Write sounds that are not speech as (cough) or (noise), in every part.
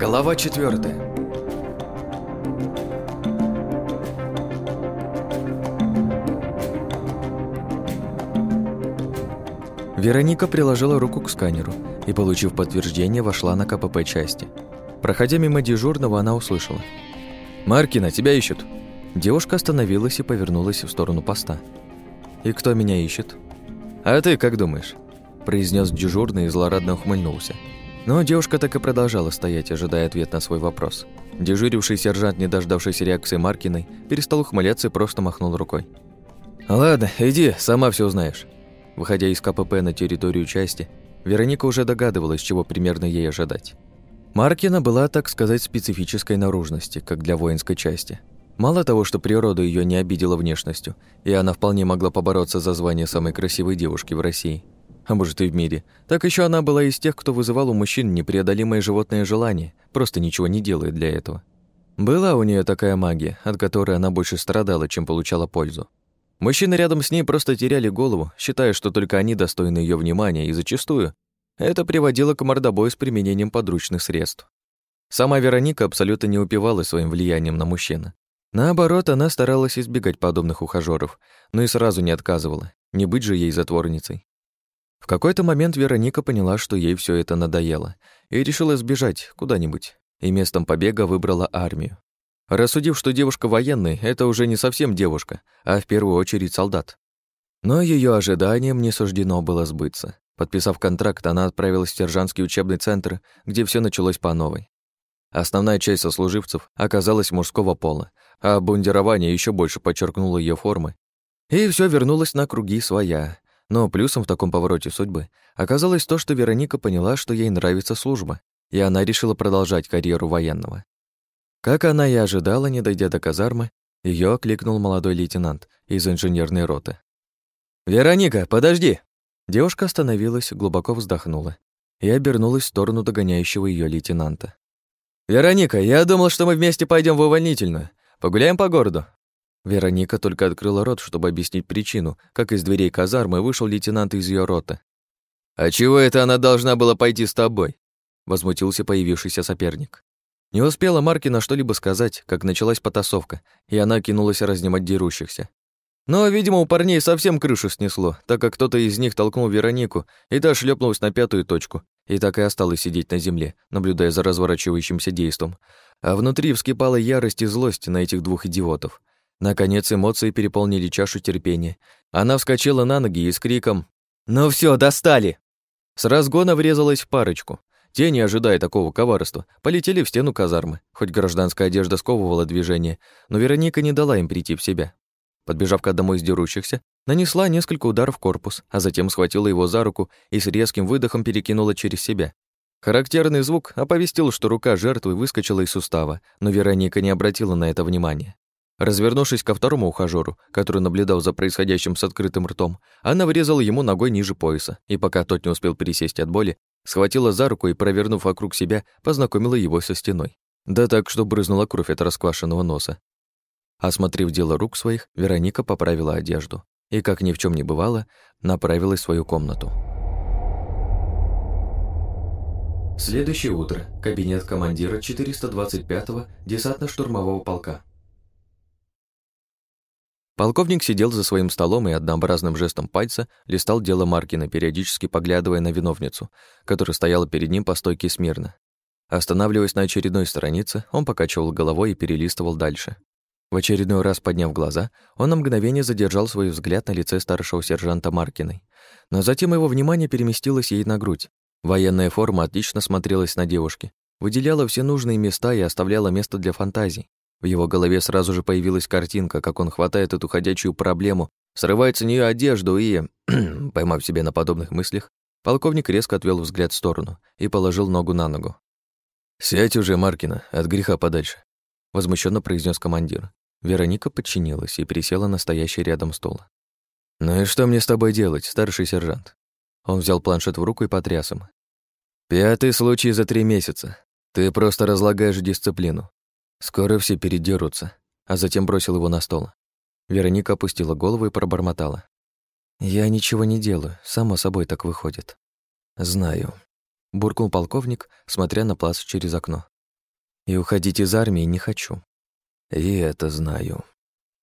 Глава четвертая. Вероника приложила руку к сканеру и, получив подтверждение, вошла на КПП части. Проходя мимо дежурного, она услышала. «Маркина, тебя ищут!» Девушка остановилась и повернулась в сторону поста. «И кто меня ищет?» «А ты как думаешь?» произнес дежурный и злорадно ухмыльнулся. Но девушка так и продолжала стоять, ожидая ответ на свой вопрос. Дежуривший сержант, не дождавшись реакции Маркиной, перестал ухмыляться и просто махнул рукой. «Ладно, иди, сама все узнаешь». Выходя из КПП на территорию части, Вероника уже догадывалась, чего примерно ей ожидать. Маркина была, так сказать, специфической наружности, как для воинской части. Мало того, что природа ее не обидела внешностью, и она вполне могла побороться за звание самой красивой девушки в России – а может и в мире, так еще она была из тех, кто вызывал у мужчин непреодолимое животное желание, просто ничего не делает для этого. Была у нее такая магия, от которой она больше страдала, чем получала пользу. Мужчины рядом с ней просто теряли голову, считая, что только они достойны ее внимания, и зачастую это приводило к мордобою с применением подручных средств. Сама Вероника абсолютно не упивалась своим влиянием на мужчину. Наоборот, она старалась избегать подобных ухажёров, но и сразу не отказывала, не быть же ей затворницей. В какой-то момент Вероника поняла, что ей все это надоело, и решила сбежать куда-нибудь, и местом побега выбрала армию. Рассудив, что девушка военный — это уже не совсем девушка, а в первую очередь солдат. Но ее ожиданиям не суждено было сбыться. Подписав контракт, она отправилась в сержантский учебный центр, где все началось по новой. Основная часть сослуживцев оказалась мужского пола, а бундирование еще больше подчеркнуло ее формы. И все вернулось на круги своя, но плюсом в таком повороте судьбы оказалось то, что Вероника поняла, что ей нравится служба, и она решила продолжать карьеру военного. Как она и ожидала, не дойдя до казармы, ее окликнул молодой лейтенант из инженерной роты. «Вероника, подожди!» Девушка остановилась, глубоко вздохнула и обернулась в сторону догоняющего ее лейтенанта. «Вероника, я думал, что мы вместе пойдем в увольнительную. Погуляем по городу. Вероника только открыла рот, чтобы объяснить причину, как из дверей казармы вышел лейтенант из ее роты. «А чего это она должна была пойти с тобой?» возмутился появившийся соперник. Не успела Маркина что-либо сказать, как началась потасовка, и она кинулась разнимать дерущихся. Но, видимо, у парней совсем крышу снесло, так как кто-то из них толкнул Веронику, и та шлепнулась на пятую точку, и так и осталась сидеть на земле, наблюдая за разворачивающимся действом. А внутри вскипала ярость и злость на этих двух идиотов. Наконец эмоции переполнили чашу терпения. Она вскочила на ноги и с криком «Ну все, достали!» С разгона врезалась в парочку. Те, не ожидая такого коварства, полетели в стену казармы. Хоть гражданская одежда сковывала движение, но Вероника не дала им прийти в себя. Подбежав к одному из дерущихся, нанесла несколько ударов в корпус, а затем схватила его за руку и с резким выдохом перекинула через себя. Характерный звук оповестил, что рука жертвы выскочила из сустава, но Вероника не обратила на это внимания. Развернувшись ко второму ухажёру, который наблюдал за происходящим с открытым ртом, она врезала ему ногой ниже пояса, и пока тот не успел пересесть от боли, схватила за руку и, провернув вокруг себя, познакомила его со стеной. Да так, что брызнула кровь от расквашенного носа. Осмотрев дело рук своих, Вероника поправила одежду и, как ни в чем не бывало, направилась в свою комнату. Следующее утро. Кабинет командира 425-го десантно-штурмового полка. Полковник сидел за своим столом и однообразным жестом пальца листал дело Маркина, периодически поглядывая на виновницу, которая стояла перед ним по стойке смирно. Останавливаясь на очередной странице, он покачивал головой и перелистывал дальше. В очередной раз подняв глаза, он на мгновение задержал свой взгляд на лице старшего сержанта Маркиной. Но затем его внимание переместилось ей на грудь. Военная форма отлично смотрелась на девушке, выделяла все нужные места и оставляла место для фантазий. В его голове сразу же появилась картинка, как он хватает эту ходячую проблему, срывает с нее одежду и, (clears throat) поймав себя на подобных мыслях, полковник резко отвел взгляд в сторону и положил ногу на ногу. «Сядь уже, Маркина, от греха подальше», — возмущенно произнес командир. Вероника подчинилась и присела на стоящий рядом стол. «Ну и что мне с тобой делать, старший сержант?» Он взял планшет в руку и потряс им. «Пятый случай за три месяца. Ты просто разлагаешь дисциплину. Скоро все передерутся, а затем бросил его на стол. Вероника опустила голову и пробормотала. «Я ничего не делаю, само собой так выходит». «Знаю», — буркнул полковник, смотря на плац через окно. И уходить из армии не хочу. И это знаю.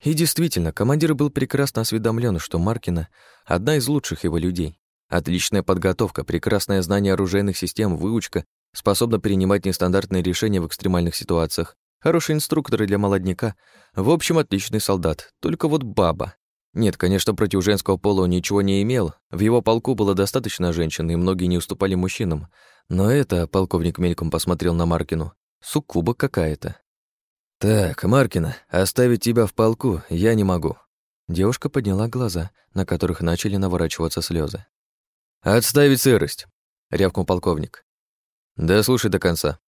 И действительно, командир был прекрасно осведомлен, что Маркина — одна из лучших его людей. Отличная подготовка, прекрасное знание оружейных систем, выучка, способна принимать нестандартные решения в экстремальных ситуациях, хорошие инструкторы для молодняка, в общем, отличный солдат, только вот баба. Нет, конечно, против женского пола он ничего не имел, в его полку было достаточно женщин, и многие не уступали мужчинам, но это, полковник мельком посмотрел на Маркину, суккуба какая-то. «Так, Маркина, оставить тебя в полку я не могу». Девушка подняла глаза, на которых начали наворачиваться слезы. «Отставить сырость!» — рявкнул полковник. «Да слушай до конца».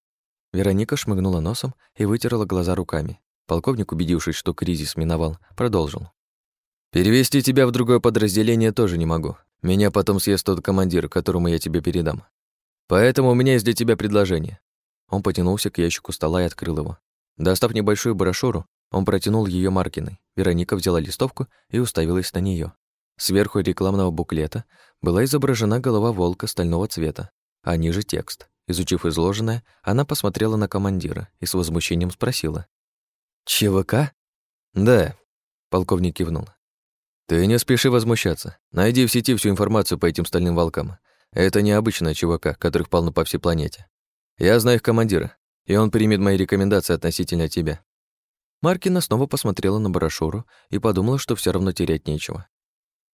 Вероника шмыгнула носом и вытерла глаза руками. Полковник, убедившись, что кризис миновал, продолжил. «Перевести тебя в другое подразделение тоже не могу. Меня потом съест тот командир, которому я тебе передам. Поэтому у меня есть для тебя предложение». Он потянулся к ящику стола и открыл его. Достав небольшую брошюру, он протянул ее Маркиной. Вероника взяла листовку и уставилась на нее. Сверху рекламного буклета была изображена голова волка стального цвета, а ниже текст. Изучив изложенное, она посмотрела на командира и с возмущением спросила. «ЧВК?» «Да», — полковник кивнул. «Ты не спеши возмущаться. Найди в сети всю информацию по этим стальным волкам. Это необычная ЧВК, которых полно по всей планете. Я знаю их командира и он примет мои рекомендации относительно тебя». Маркина снова посмотрела на брошюру и подумала, что все равно терять нечего.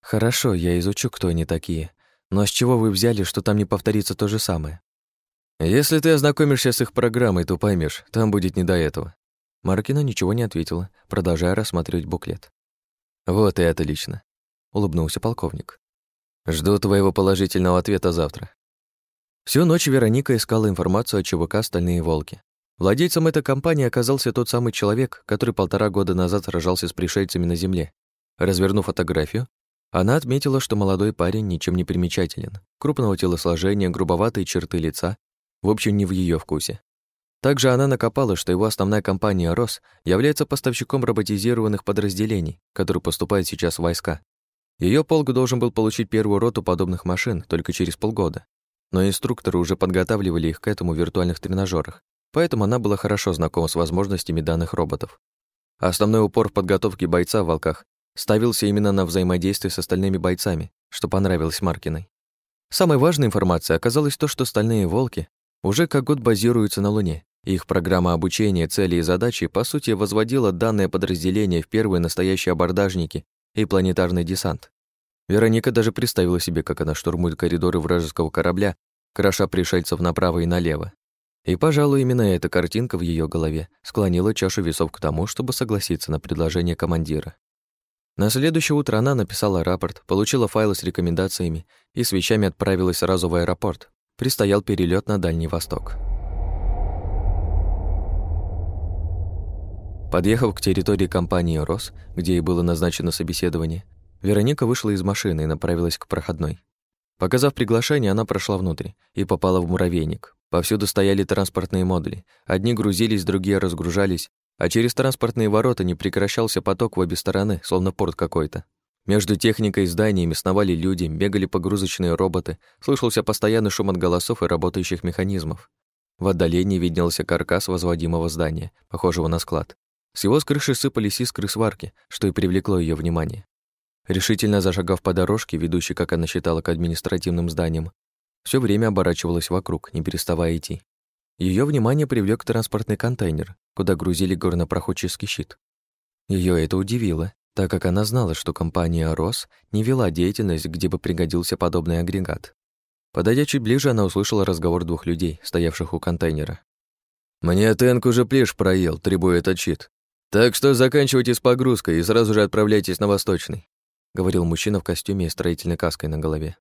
«Хорошо, я изучу, кто они такие. Но с чего вы взяли, что там не повторится то же самое?» «Если ты ознакомишься с их программой, то поймешь, там будет не до этого». Маркина ничего не ответила, продолжая рассматривать буклет. «Вот и отлично», — улыбнулся полковник. «Жду твоего положительного ответа завтра». Всю ночь Вероника искала информацию о ЧВК «Стальные волки». Владельцем этой компании оказался тот самый человек, который полтора года назад сражался с пришельцами на Земле. Развернув фотографию, она отметила, что молодой парень ничем не примечателен. Крупного телосложения, грубоватые черты лица, в общем, не в ее вкусе. Также она накопала, что его основная компания «Рос» является поставщиком роботизированных подразделений, которые поступают сейчас в войска. Ее полк должен был получить первую роту подобных машин только через полгода но инструкторы уже подготавливали их к этому в виртуальных тренажерах, поэтому она была хорошо знакома с возможностями данных роботов. Основной упор в подготовке бойца в «Волках» ставился именно на взаимодействие с остальными бойцами, что понравилось Маркиной. Самой важной информацией оказалось то, что «Стальные волки» уже как год базируются на Луне, их программа обучения, цели и задачи, по сути, возводила данное подразделение в первые настоящие абордажники и планетарный десант. Вероника даже представила себе, как она штурмует коридоры вражеского корабля, кроша пришельцев направо и налево. И, пожалуй, именно эта картинка в ее голове склонила чашу весов к тому, чтобы согласиться на предложение командира. На следующее утро она написала рапорт, получила файлы с рекомендациями и с вещами отправилась сразу в аэропорт. Пристоял перелет на Дальний Восток. Подъехав к территории компании «Рос», где ей было назначено собеседование, Вероника вышла из машины и направилась к проходной. Показав приглашение, она прошла внутрь и попала в муравейник. Повсюду стояли транспортные модули. Одни грузились, другие разгружались, а через транспортные ворота не прекращался поток в обе стороны, словно порт какой-то. Между техникой и зданиями сновали люди, бегали погрузочные роботы, слышался постоянный шум от голосов и работающих механизмов. В отдалении виднелся каркас возводимого здания, похожего на склад. С его с крыши сыпались искры сварки, что и привлекло ее внимание. Решительно зашагав по дорожке, ведущей, как она считала, к административным зданиям, все время оборачивалась вокруг, не переставая идти. Ее внимание привлек транспортный контейнер, куда грузили горнопроходческий щит. Ее это удивило, так как она знала, что компания «Рос» не вела деятельность, где бы пригодился подобный агрегат. Подойдя чуть ближе, она услышала разговор двух людей, стоявших у контейнера. «Мне Тенк уже плешь проел, требуя этот щит. Так что заканчивайте с погрузкой и сразу же отправляйтесь на Восточный. — говорил мужчина в костюме и строительной каской на голове.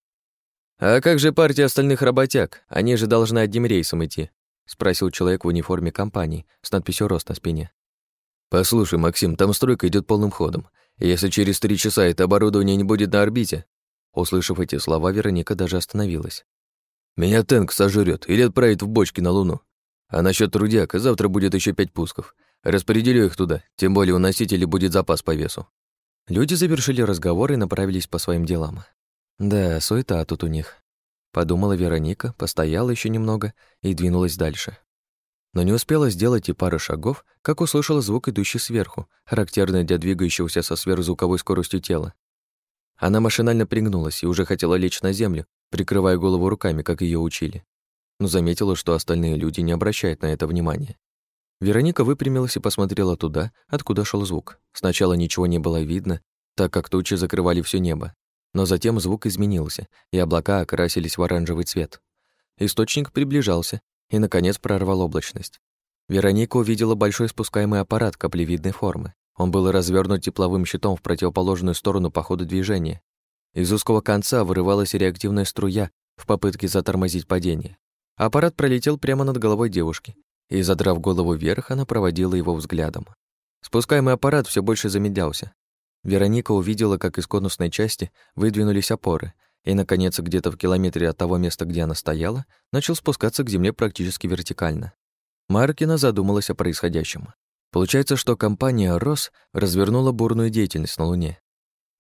«А как же партия остальных работяг? Они же должны одним рейсом идти», — спросил человек в униформе компании с надписью «Рост» на спине. «Послушай, Максим, там стройка идет полным ходом. Если через три часа это оборудование не будет на орбите...» Услышав эти слова, Вероника даже остановилась. «Меня Тэнк сожрет или отправит в бочки на Луну. А насчет трудяка завтра будет еще пять пусков. Распределю их туда, тем более у носителей будет запас по весу». Люди завершили разговор и направились по своим делам. Да, суета тут у них. Подумала Вероника, постояла еще немного и двинулась дальше. Но не успела сделать и пары шагов, как услышала звук, идущий сверху, характерный для двигающегося со сверхзвуковой скоростью тела. Она машинально пригнулась и уже хотела лечь на землю, прикрывая голову руками, как ее учили. Но заметила, что остальные люди не обращают на это внимания. Вероника выпрямилась и посмотрела туда, откуда шел звук. Сначала ничего не было видно, так как тучи закрывали все небо. Но затем звук изменился, и облака окрасились в оранжевый цвет. Источник приближался и, наконец, прорвал облачность. Вероника увидела большой спускаемый аппарат каплевидной формы. Он был развернут тепловым щитом в противоположную сторону по ходу движения. Из узкого конца вырывалась реактивная струя в попытке затормозить падение. Аппарат пролетел прямо над головой девушки, и, задрав голову вверх, она проводила его взглядом. Спускаемый аппарат все больше замедлялся. Вероника увидела, как из конусной части выдвинулись опоры, и, наконец, где-то в километре от того места, где она стояла, начал спускаться к земле практически вертикально. Маркина задумалась о происходящем. Получается, что компания «Рос» развернула бурную деятельность на Луне.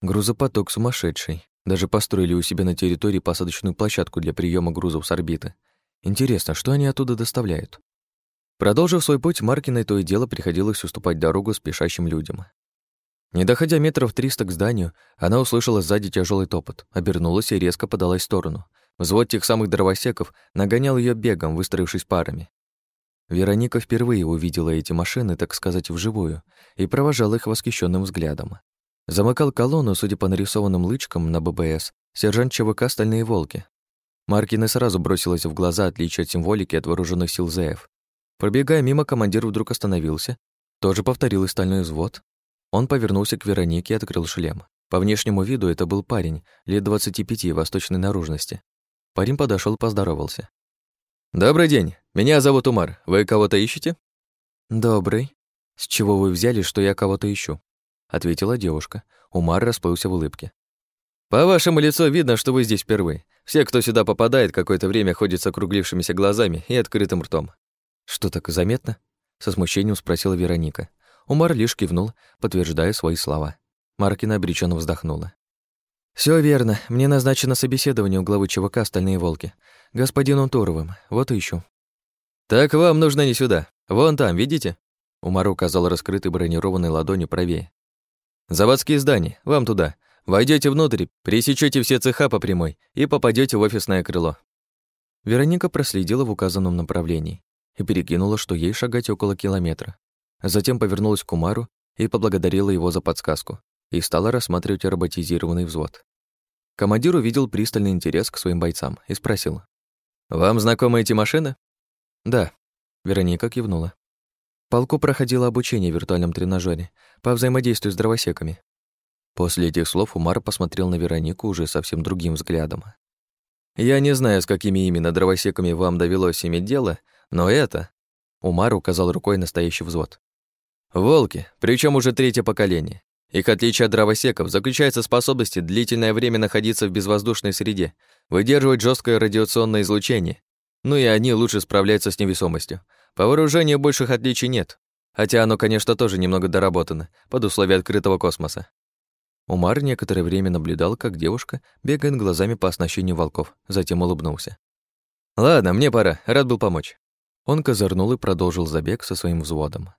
Грузопоток сумасшедший. Даже построили у себя на территории посадочную площадку для приема грузов с орбиты. Интересно, что они оттуда доставляют? Продолжив свой путь, Маркиной то и дело приходилось уступать дорогу спешащим людям. Не доходя метров триста к зданию, она услышала сзади тяжелый топот, обернулась и резко подалась в сторону. Взвод тех самых дровосеков нагонял ее бегом, выстроившись парами. Вероника впервые увидела эти машины, так сказать, вживую, и провожала их восхищенным взглядом. Замыкал колонну, судя по нарисованным лычкам на ББС, сержант ЧВК «Стальные волки». Маркина сразу бросилась в глаза отличие от символики от вооруженных сил ЗФ. Пробегая мимо, командир вдруг остановился, тоже повторил и стальной взвод, он повернулся к Веронике и открыл шлем. По внешнему виду это был парень, лет 25, восточной наружности. Парень подошел и поздоровался. «Добрый день. Меня зовут Умар. Вы кого-то ищете?» «Добрый. С чего вы взяли, что я кого-то ищу?» ответила девушка. Умар расплылся в улыбке. «По вашему лицу видно, что вы здесь впервые. Все, кто сюда попадает, какое-то время ходят с округлившимися глазами и открытым ртом». «Что так заметно?» со смущением спросила Вероника. Умар лишь кивнул, подтверждая свои слова. Маркина обреченно вздохнула. Все верно. Мне назначено собеседование у главы ЧВК «Стальные волки». Господином Туровым. Вот и ищу». «Так вам нужно не сюда. Вон там, видите?» Умар указал раскрытой бронированной ладони правее. «Заводские здания. Вам туда. Войдете внутрь, пересечете все цеха по прямой и попадете в офисное крыло». Вероника проследила в указанном направлении и перекинула, что ей шагать около километра. Затем повернулась к Умару и поблагодарила его за подсказку и стала рассматривать роботизированный взвод. Командир увидел пристальный интерес к своим бойцам и спросил. «Вам знакомы эти машины?» «Да», — Вероника кивнула. Полку проходило обучение в виртуальном тренажере по взаимодействию с дровосеками. После этих слов Умар посмотрел на Веронику уже совсем другим взглядом. «Я не знаю, с какими именно дровосеками вам довелось иметь дело, но это...» Умар указал рукой настоящий взвод. Волки, причем уже третье поколение. Их отличие от дровосеков заключается в способности длительное время находиться в безвоздушной среде, выдерживать жесткое радиационное излучение. Ну и они лучше справляются с невесомостью. По вооружению больших отличий нет. Хотя оно, конечно, тоже немного доработано, под условия открытого космоса. Умар некоторое время наблюдал, как девушка бегает глазами по оснащению волков, затем улыбнулся. «Ладно, мне пора, рад был помочь». Он козырнул и продолжил забег со своим взводом.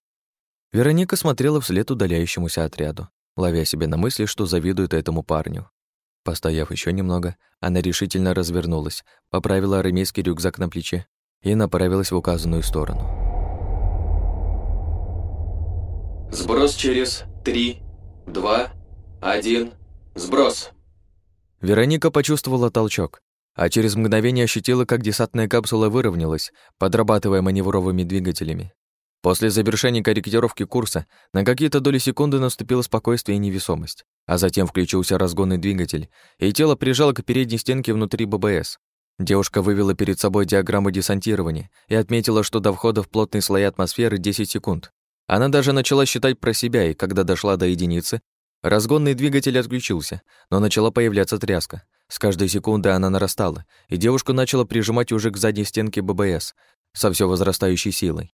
Вероника смотрела вслед удаляющемуся отряду, ловя себе на мысли, что завидует этому парню. Постояв еще немного, она решительно развернулась, поправила армейский рюкзак на плече и направилась в указанную сторону. «Сброс через три, два, один, сброс!» Вероника почувствовала толчок, а через мгновение ощутила, как десантная капсула выровнялась, подрабатывая маневровыми двигателями. После завершения корректировки курса на какие-то доли секунды наступило спокойствие и невесомость, а затем включился разгонный двигатель, и тело прижало к передней стенке внутри ББС. Девушка вывела перед собой диаграмму десантирования и отметила, что до входа в плотные слои атмосферы 10 секунд. Она даже начала считать про себя, и когда дошла до единицы, разгонный двигатель отключился, но начала появляться тряска. С каждой секунды она нарастала, и девушку начала прижимать уже к задней стенке ББС со все возрастающей силой.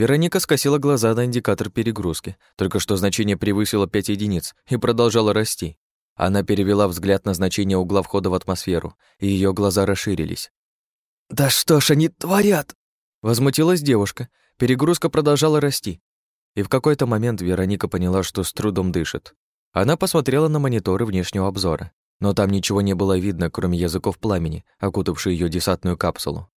Вероника скосила глаза на индикатор перегрузки, только что значение превысило 5 единиц и продолжало расти. Она перевела взгляд на значение угла входа в атмосферу, и ее глаза расширились. «Да что ж они творят?» Возмутилась девушка. Перегрузка продолжала расти. И в какой-то момент Вероника поняла, что с трудом дышит. Она посмотрела на мониторы внешнего обзора, но там ничего не было видно, кроме языков пламени, окутавшей ее десантную капсулу.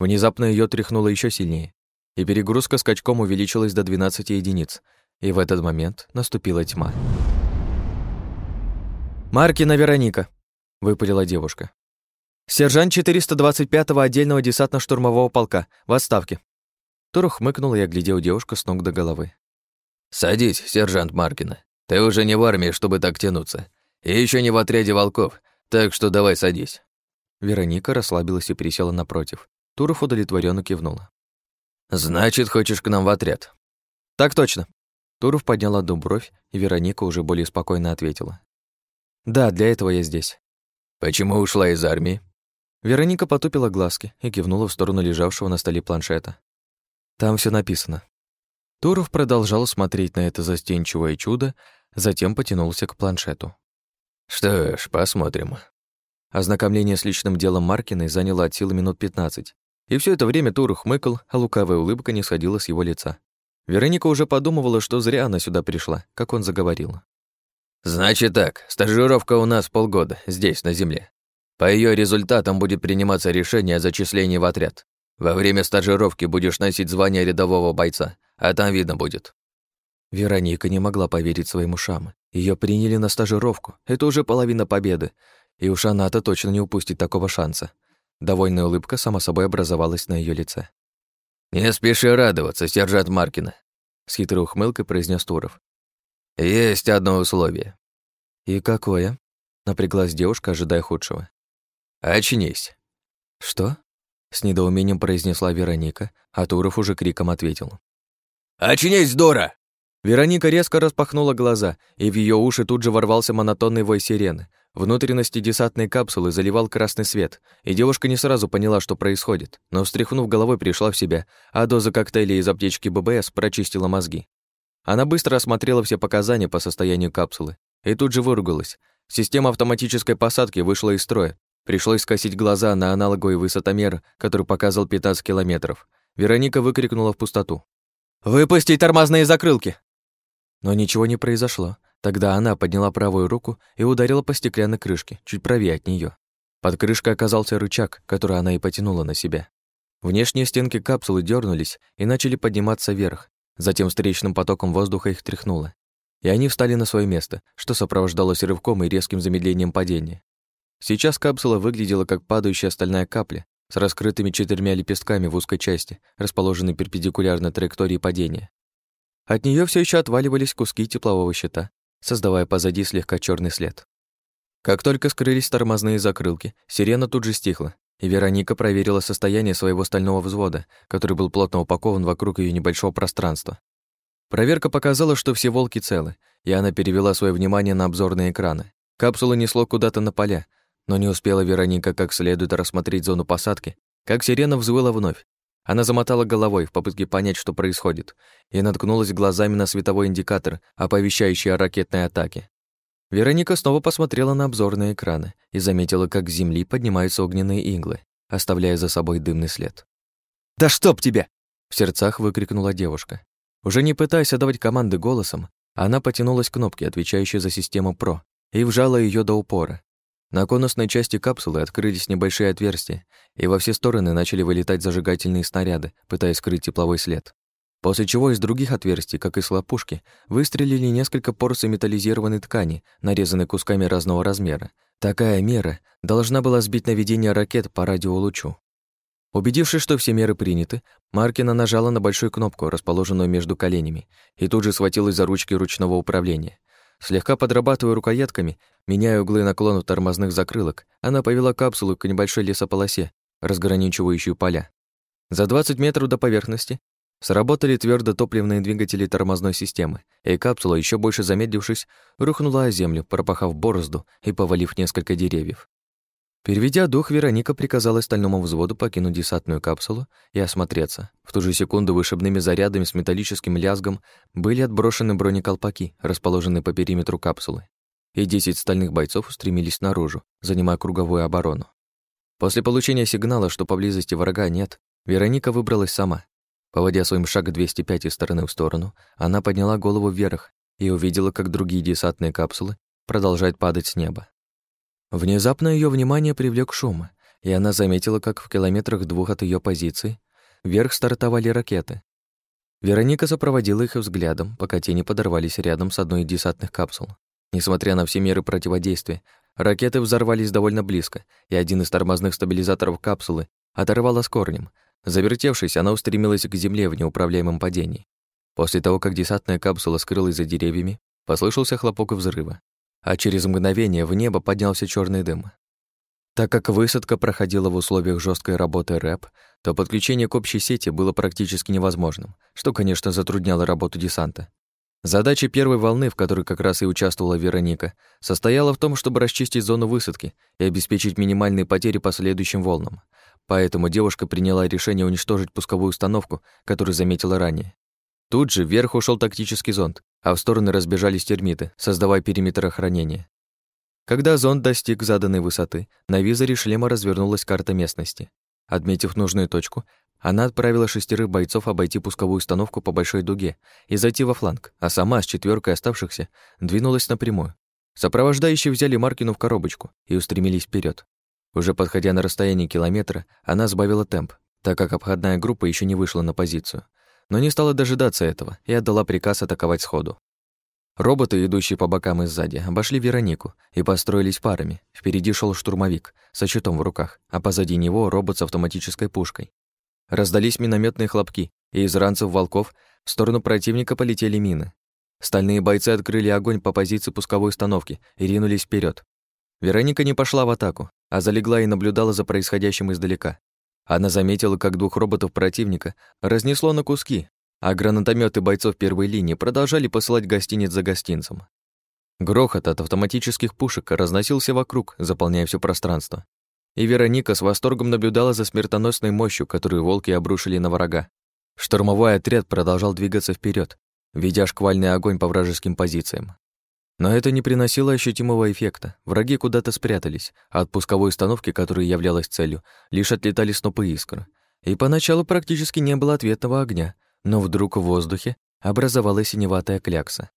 Внезапно ее тряхнуло еще сильнее, и перегрузка скачком увеличилась до 12 единиц, и в этот момент наступила тьма. «Маркина Вероника», — выпалила девушка. «Сержант 425-го отдельного десантно-штурмового полка, в отставке». Тур хмыкнул и оглядел девушку с ног до головы. «Садись, сержант Маркина. Ты уже не в армии, чтобы так тянуться. И еще не в отряде волков, так что давай садись». Вероника расслабилась и присела напротив. Туров удовлетворенно кивнула. «Значит, хочешь к нам в отряд?» «Так точно». Туров поднял одну бровь, и Вероника уже более спокойно ответила. «Да, для этого я здесь». «Почему ушла из армии?» Вероника потупила глазки и кивнула в сторону лежавшего на столе планшета. «Там все написано». Туров продолжал смотреть на это застенчивое чудо, затем потянулся к планшету. «Что ж, посмотрим». Ознакомление с личным делом Маркиной заняло от силы минут пятнадцать. И все это время Тур хмыкал, а лукавая улыбка не сходила с его лица. Вероника уже подумывала, что зря она сюда пришла, как он заговорил. «Значит так, стажировка у нас полгода, здесь, на земле. По ее результатам будет приниматься решение о зачислении в отряд. Во время стажировки будешь носить звание рядового бойца, а там видно будет». Вероника не могла поверить своим ушам. Ее приняли на стажировку. Это уже половина победы. И уж она-то точно не упустит такого шанса. Довольная улыбка сама собой образовалась на ее лице. «Не спеши радоваться, сержант Маркина», — с хитрой ухмылкой произнес Туров. «Есть одно условие». «И какое?» — напряглась девушка, ожидая худшего. «Очнись». «Что?» — с недоумением произнесла Вероника, а Туров уже криком ответил. «Очнись, дура!» Вероника резко распахнула глаза, и в ее уши тут же ворвался монотонный вой сирены. Внутренности десантной капсулы заливал красный свет, и девушка не сразу поняла, что происходит, но, встряхнув головой, пришла в себя, а доза коктейля из аптечки ББС прочистила мозги. Она быстро осмотрела все показания по состоянию капсулы и тут же выругалась. Система автоматической посадки вышла из строя. Пришлось скосить глаза на аналоговый высотомер, который показывал 15 километров. Вероника выкрикнула в пустоту. «Выпустить тормозные закрылки!» Но ничего не произошло. Тогда она подняла правую руку и ударила по стеклянной крышке, чуть правее от нее. Под крышкой оказался рычаг, который она и потянула на себя. Внешние стенки капсулы дернулись и начали подниматься вверх. Затем встречным потоком воздуха их тряхнуло. И они встали на свое место, что сопровождалось рывком и резким замедлением падения. Сейчас капсула выглядела как падающая стальная капля с раскрытыми четырьмя лепестками в узкой части, расположенной перпендикулярно траектории падения. От нее все еще отваливались куски теплового щита, создавая позади слегка черный след. Как только скрылись тормозные закрылки, сирена тут же стихла, и Вероника проверила состояние своего стального взвода, который был плотно упакован вокруг ее небольшого пространства. Проверка показала, что все волки целы, и она перевела свое внимание на обзорные экраны. Капсула несло куда-то на поля, но не успела Вероника как следует рассмотреть зону посадки, как сирена взвыла вновь, она замотала головой в попытке понять, что происходит, и наткнулась глазами на световой индикатор, оповещающий о ракетной атаке. Вероника снова посмотрела на обзорные экраны и заметила, как с земли поднимаются огненные иглы, оставляя за собой дымный след. «Да чтоб тебе!» — в сердцах выкрикнула девушка. Уже не пытаясь отдавать команды голосом, она потянулась к кнопке, отвечающей за систему ПРО, и вжала ее до упора, на конусной части капсулы открылись небольшие отверстия, и во все стороны начали вылетать зажигательные снаряды, пытаясь скрыть тепловой след. После чего из других отверстий, как из лопушки, выстрелили несколько порций металлизированной ткани, нарезанной кусками разного размера. Такая мера должна была сбить наведение ракет по радиолучу. Убедившись, что все меры приняты, Маркина нажала на большую кнопку, расположенную между коленями, и тут же схватилась за ручки ручного управления. Слегка подрабатывая рукоятками, меняя углы наклона тормозных закрылок, она повела капсулу к небольшой лесополосе, разграничивающую поля. За 20 метров до поверхности сработали твердо топливные двигатели тормозной системы, и капсула, еще больше замедлившись, рухнула о землю, пропахав борозду и повалив несколько деревьев. Переведя дух, Вероника приказала стальному взводу покинуть десантную капсулу и осмотреться. В ту же секунду вышибными зарядами с металлическим лязгом были отброшены бронеколпаки, расположенные по периметру капсулы, и десять стальных бойцов устремились наружу, занимая круговую оборону. После получения сигнала, что поблизости врага нет, Вероника выбралась сама. Поводя своим шаг 205 из стороны в сторону, она подняла голову вверх и увидела, как другие десантные капсулы продолжают падать с неба. Внезапно ее внимание привлек шум, и она заметила, как в километрах двух от ее позиции вверх стартовали ракеты. Вероника сопроводила их взглядом, пока те не подорвались рядом с одной из десантных капсул. Несмотря на все меры противодействия, ракеты взорвались довольно близко, и один из тормозных стабилизаторов капсулы оторвало с корнем, Завертевшись, она устремилась к земле в неуправляемом падении. После того, как десантная капсула скрылась за деревьями, послышался хлопок взрыва, а через мгновение в небо поднялся черный дым. Так как высадка проходила в условиях жесткой работы РЭП, то подключение к общей сети было практически невозможным, что, конечно, затрудняло работу десанта. Задача первой волны, в которой как раз и участвовала Вероника, состояла в том, чтобы расчистить зону высадки и обеспечить минимальные потери по следующим волнам. Поэтому девушка приняла решение уничтожить пусковую установку, которую заметила ранее. Тут же вверх ушел тактический зонд, а в стороны разбежались термиты, создавая периметр охранения. Когда зонд достиг заданной высоты, на визоре шлема развернулась карта местности. Отметив нужную точку, она отправила шестерых бойцов обойти пусковую установку по большой дуге и зайти во фланг, а сама с четверкой оставшихся двинулась напрямую. Сопровождающие взяли Маркину в коробочку и устремились вперед. Уже подходя на расстояние километра, она сбавила темп, так как обходная группа еще не вышла на позицию, но не стала дожидаться этого и отдала приказ атаковать сходу. Роботы, идущие по бокам и сзади, обошли Веронику и построились парами. Впереди шел штурмовик со щитом в руках, а позади него робот с автоматической пушкой. Раздались минометные хлопки, и из ранцев волков в сторону противника полетели мины. Стальные бойцы открыли огонь по позиции пусковой установки и ринулись вперед. Вероника не пошла в атаку, а залегла и наблюдала за происходящим издалека. Она заметила, как двух роботов противника разнесло на куски, а гранатометы бойцов первой линии продолжали посылать гостиниц за гостинцем. Грохот от автоматических пушек разносился вокруг, заполняя все пространство. И Вероника с восторгом наблюдала за смертоносной мощью, которую волки обрушили на врага. Штурмовой отряд продолжал двигаться вперед, ведя шквальный огонь по вражеским позициям. Но это не приносило ощутимого эффекта. Враги куда-то спрятались, а от пусковой установки, которая являлась целью, лишь отлетали снопы искр. И поначалу практически не было ответного огня, но вдруг в воздухе образовалась синеватая клякса.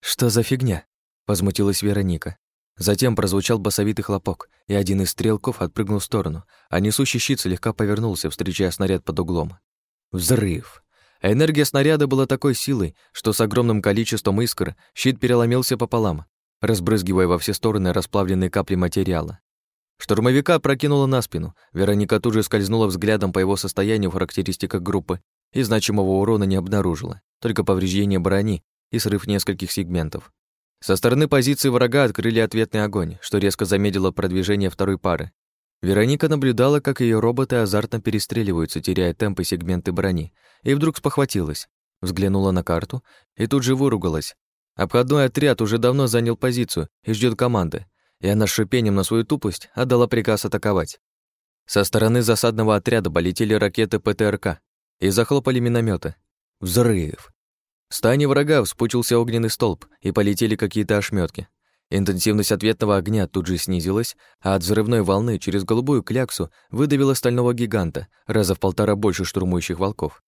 «Что за фигня?» — возмутилась Вероника. Затем прозвучал басовитый хлопок, и один из стрелков отпрыгнул в сторону, а несущий щит слегка повернулся, встречая снаряд под углом. Взрыв! Энергия снаряда была такой силой, что с огромным количеством искр щит переломился пополам, разбрызгивая во все стороны расплавленные капли материала. Штурмовика прокинула на спину. Вероника тут же скользнула взглядом по его состоянию в характеристиках группы и значимого урона не обнаружила, только повреждение брони и срыв нескольких сегментов. Со стороны позиции врага открыли ответный огонь, что резко замедлило продвижение второй пары. Вероника наблюдала, как ее роботы азартно перестреливаются, теряя темп и сегменты брони, и вдруг спохватилась, взглянула на карту и тут же выругалась. Обходной отряд уже давно занял позицию и ждет команды, и она с шипением на свою тупость отдала приказ атаковать. Со стороны засадного отряда полетели ракеты ПТРК и захлопали минометы. Взрыв! В стане врага вспучился огненный столб, и полетели какие-то ошметки. Интенсивность ответного огня тут же снизилась, а от взрывной волны через голубую кляксу выдавила стального гиганта, раза в полтора больше штурмующих волков.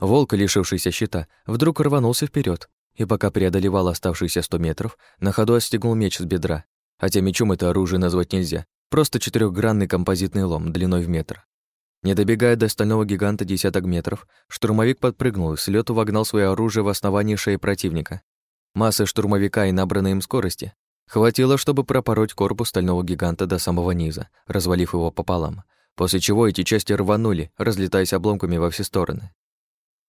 Волк, лишившийся щита, вдруг рванулся вперед, и пока преодолевал оставшиеся сто метров, на ходу отстегнул меч с бедра. Хотя мечом это оружие назвать нельзя, просто четырехгранный композитный лом длиной в метр. Не добегая до стального гиганта десяток метров, штурмовик подпрыгнул и с лету вогнал свое оружие в основание шеи противника. Массы штурмовика и набранной им скорости Хватило, чтобы пропороть корпус стального гиганта до самого низа, развалив его пополам, после чего эти части рванули, разлетаясь обломками во все стороны.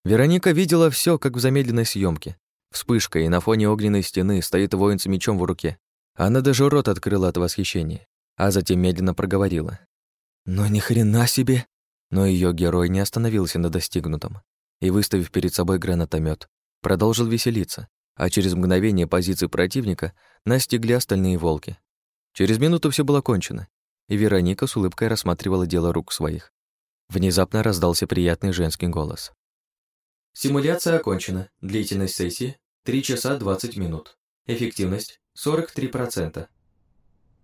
Вероника видела все, как в замедленной съемке. Вспышка, и на фоне огненной стены стоит воин с мечом в руке. Она даже рот открыла от восхищения, а затем медленно проговорила. «Но ни хрена себе!» Но ее герой не остановился на достигнутом и, выставив перед собой гранатомет, продолжил веселиться, а через мгновение позиции противника настигли остальные волки. Через минуту все было кончено, и Вероника с улыбкой рассматривала дело рук своих. Внезапно раздался приятный женский голос. Симуляция окончена. Длительность сессии — 3 часа 20 минут. Эффективность — 43%.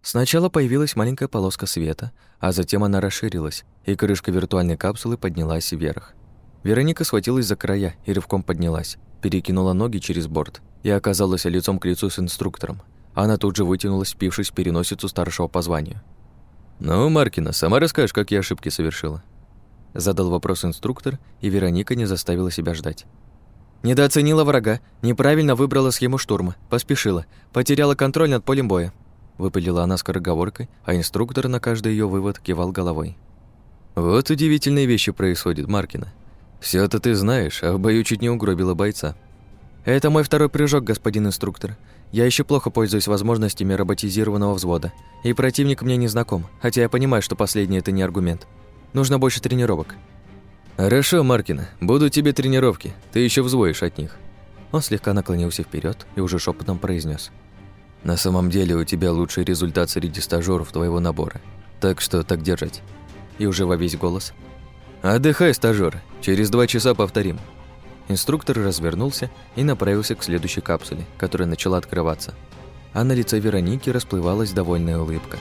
Сначала появилась маленькая полоска света, а затем она расширилась, и крышка виртуальной капсулы поднялась вверх. Вероника схватилась за края и рывком поднялась, перекинула ноги через борт и оказалась лицом к лицу с инструктором. Она тут же вытянулась, впившись в переносицу старшего по званию. «Ну, Маркина, сама расскажешь, какие ошибки совершила?» Задал вопрос инструктор, и Вероника не заставила себя ждать. Недооценила врага, неправильно выбрала схему штурма, поспешила, потеряла контроль над полем боя. Выпалила она скороговоркой, а инструктор на каждый ее вывод кивал головой. «Вот удивительные вещи происходят, Маркина. Все это ты знаешь, а в бою чуть не угробила бойца». «Это мой второй прыжок, господин инструктор. Я еще плохо пользуюсь возможностями роботизированного взвода, и противник мне не знаком, хотя я понимаю, что последний это не аргумент. Нужно больше тренировок». «Хорошо, Маркина, будут тебе тренировки, ты еще взвоишь от них». Он слегка наклонился вперед и уже шепотом произнес: на самом деле у тебя лучший результат среди стажеров твоего набора. Так что так держать. И уже во весь голос. Отдыхай, стажер. Через два часа повторим. Инструктор развернулся и направился к следующей капсуле, которая начала открываться. А на лице Вероники расплывалась довольная улыбка.